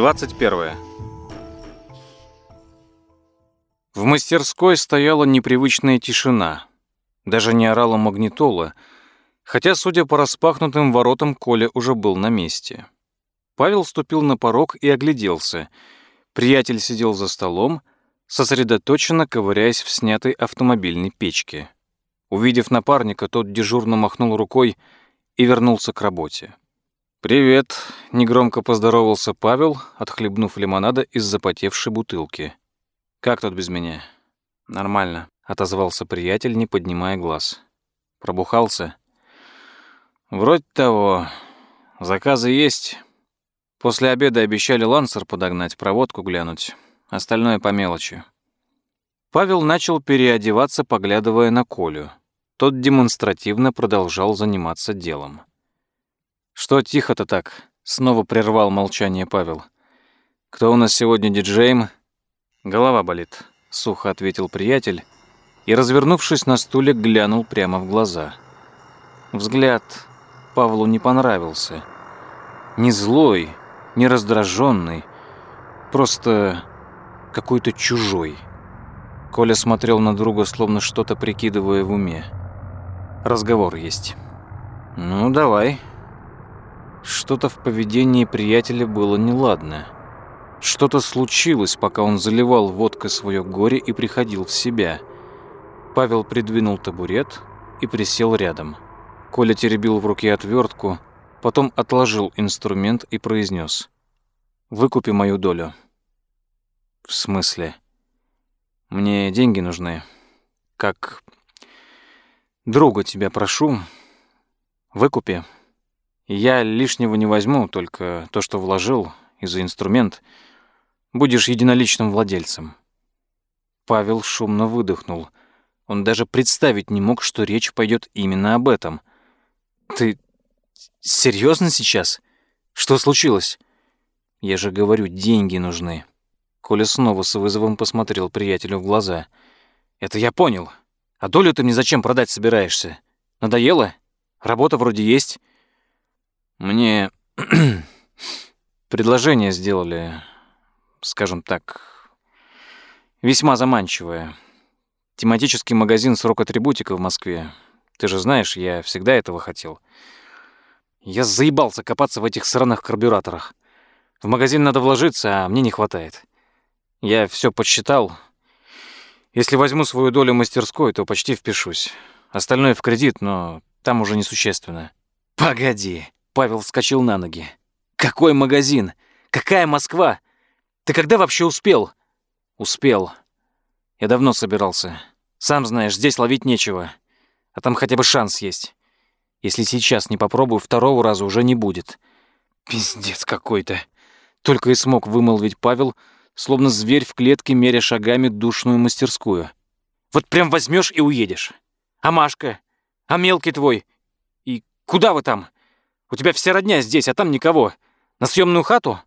21. В мастерской стояла непривычная тишина. Даже не орала магнитола, хотя, судя по распахнутым воротам, Коля уже был на месте. Павел ступил на порог и огляделся. Приятель сидел за столом, сосредоточенно ковыряясь в снятой автомобильной печке. Увидев напарника, тот дежурно махнул рукой и вернулся к работе. «Привет», — негромко поздоровался Павел, отхлебнув лимонада из запотевшей бутылки. «Как тут без меня?» «Нормально», — отозвался приятель, не поднимая глаз. «Пробухался?» «Вроде того. Заказы есть. После обеда обещали лансер подогнать, проводку глянуть. Остальное по мелочи». Павел начал переодеваться, поглядывая на Колю. Тот демонстративно продолжал заниматься делом. «Что тихо-то так?» — снова прервал молчание Павел. «Кто у нас сегодня диджеем?» «Голова болит», — сухо ответил приятель и, развернувшись на стуле, глянул прямо в глаза. Взгляд Павлу не понравился. Не злой, не раздраженный, просто какой-то чужой. Коля смотрел на друга, словно что-то прикидывая в уме. «Разговор есть». «Ну, давай», что-то в поведении приятеля было неладное. Что-то случилось, пока он заливал водкой свое горе и приходил в себя. Павел придвинул табурет и присел рядом. Коля теребил в руке отвертку, потом отложил инструмент и произнес: «Выкупи мою долю». «В смысле?» «Мне деньги нужны. Как друга тебя прошу, выкупи». Я лишнего не возьму, только то, что вложил, и за инструмент. Будешь единоличным владельцем». Павел шумно выдохнул. Он даже представить не мог, что речь пойдет именно об этом. «Ты серьезно сейчас? Что случилось?» «Я же говорю, деньги нужны». Коля снова с вызовом посмотрел приятелю в глаза. «Это я понял. А долю ты мне зачем продать собираешься? Надоело? Работа вроде есть». Мне предложение сделали, скажем так, весьма заманчивое. Тематический магазин с рок-атрибутикой в Москве. Ты же знаешь, я всегда этого хотел. Я заебался копаться в этих сраных карбюраторах. В магазин надо вложиться, а мне не хватает. Я все подсчитал. Если возьму свою долю мастерской, то почти впишусь. Остальное в кредит, но там уже несущественно. Погоди. Павел вскочил на ноги. «Какой магазин? Какая Москва? Ты когда вообще успел?» «Успел. Я давно собирался. Сам знаешь, здесь ловить нечего. А там хотя бы шанс есть. Если сейчас не попробую, второго раза уже не будет. Пиздец какой-то». Только и смог вымолвить Павел, словно зверь в клетке, меря шагами душную мастерскую. «Вот прям возьмешь и уедешь. А Машка? А мелкий твой? И куда вы там?» У тебя вся родня здесь, а там никого. На съемную хату?»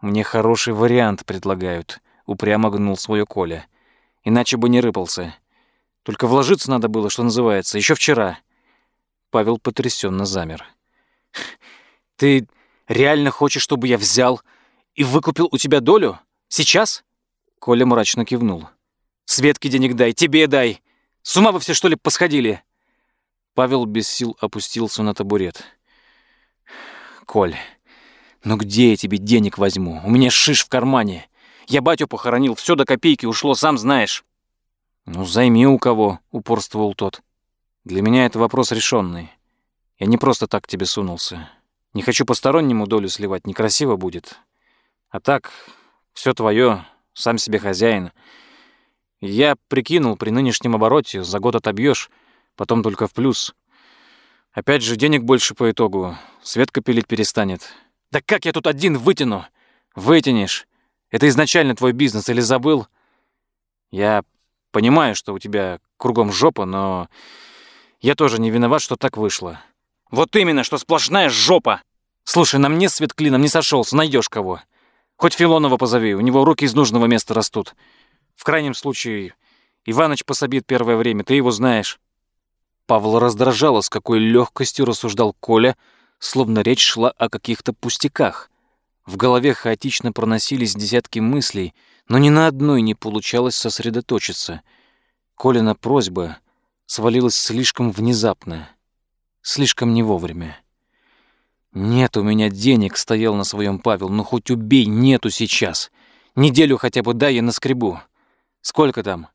«Мне хороший вариант предлагают», — упрямо гнул свое Коля. «Иначе бы не рыпался. Только вложиться надо было, что называется, еще вчера». Павел потрясенно замер. «Ты реально хочешь, чтобы я взял и выкупил у тебя долю? Сейчас?» Коля мрачно кивнул. «Светке денег дай, тебе дай. С ума вы все, что ли, посходили?» Павел без сил опустился на табурет. Коль, ну где я тебе денег возьму? У меня шиш в кармане. Я батю похоронил, все до копейки ушло, сам знаешь. Ну, займи у кого, упорствовал тот. Для меня это вопрос решенный. Я не просто так к тебе сунулся. Не хочу постороннему долю сливать, некрасиво будет. А так, все твое, сам себе хозяин. Я прикинул, при нынешнем обороте за год отобьешь, потом только в плюс. Опять же, денег больше по итогу. Светка пилить перестанет. Да как я тут один вытяну? Вытянешь. Это изначально твой бизнес или забыл? Я понимаю, что у тебя кругом жопа, но я тоже не виноват, что так вышло. Вот именно, что сплошная жопа. Слушай, на мне свет клином не сошелся, найдешь кого. Хоть Филонова позови, у него руки из нужного места растут. В крайнем случае, Иваныч пособит первое время, ты его знаешь. Павла раздражало, с какой легкостью рассуждал Коля, словно речь шла о каких-то пустяках. В голове хаотично проносились десятки мыслей, но ни на одной не получалось сосредоточиться. Колина просьба свалилась слишком внезапно, слишком не вовремя. «Нет у меня денег», — стоял на своем Павел, «ну хоть убей, нету сейчас. Неделю хотя бы дай я наскребу. Сколько там?»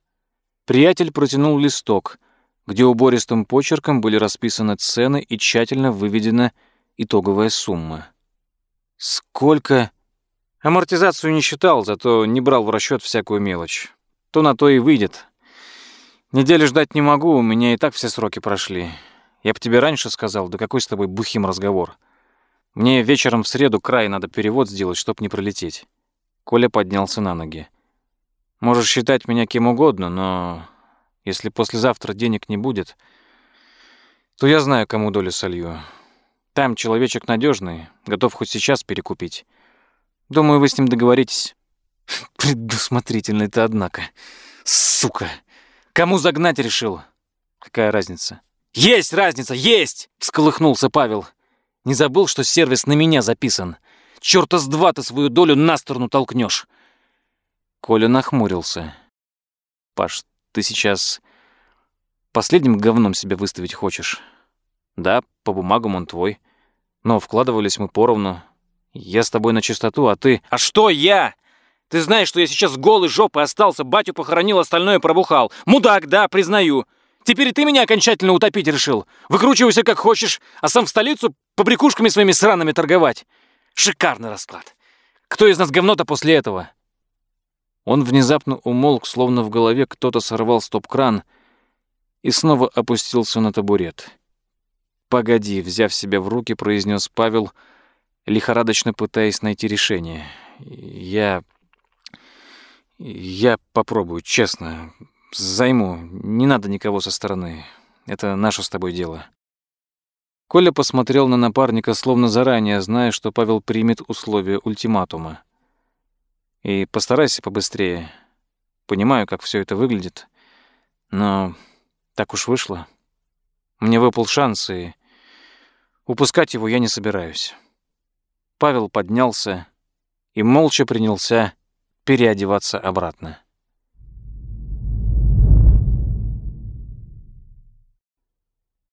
Приятель протянул листок, где убористым почерком были расписаны цены и тщательно выведена итоговая сумма. «Сколько?» Амортизацию не считал, зато не брал в расчет всякую мелочь. То на то и выйдет. Недели ждать не могу, у меня и так все сроки прошли. Я бы тебе раньше сказал, да какой с тобой бухим разговор. Мне вечером в среду край надо перевод сделать, чтоб не пролететь. Коля поднялся на ноги. Можешь считать меня кем угодно, но если послезавтра денег не будет, то я знаю, кому долю солью. Там человечек надежный, готов хоть сейчас перекупить. Думаю, вы с ним договоритесь. Предусмотрительный ты, однако. Сука! Кому загнать решил? Какая разница? Есть разница, есть! Всколыхнулся Павел. Не забыл, что сервис на меня записан. Чёрта с два ты свою долю на сторону толкнешь. Коля нахмурился. Паш, ты сейчас последним говном себя выставить хочешь? Да, по бумагам он твой. Но вкладывались мы поровну. Я с тобой на чистоту, а ты... А что я? Ты знаешь, что я сейчас голый жопой остался, батю похоронил, остальное пробухал. Мудак, да, признаю. Теперь ты меня окончательно утопить решил. Выкручивайся как хочешь, а сам в столицу побрякушками своими сраными торговать. Шикарный расклад. Кто из нас говно-то после этого? Он внезапно умолк, словно в голове кто-то сорвал стоп-кран и снова опустился на табурет. «Погоди», — взяв себя в руки, произнес Павел, лихорадочно пытаясь найти решение. «Я... я попробую, честно. Займу. Не надо никого со стороны. Это наше с тобой дело». Коля посмотрел на напарника, словно заранее зная, что Павел примет условия ультиматума. «И постарайся побыстрее. Понимаю, как все это выглядит, но так уж вышло. Мне выпал шанс, и упускать его я не собираюсь». Павел поднялся и молча принялся переодеваться обратно.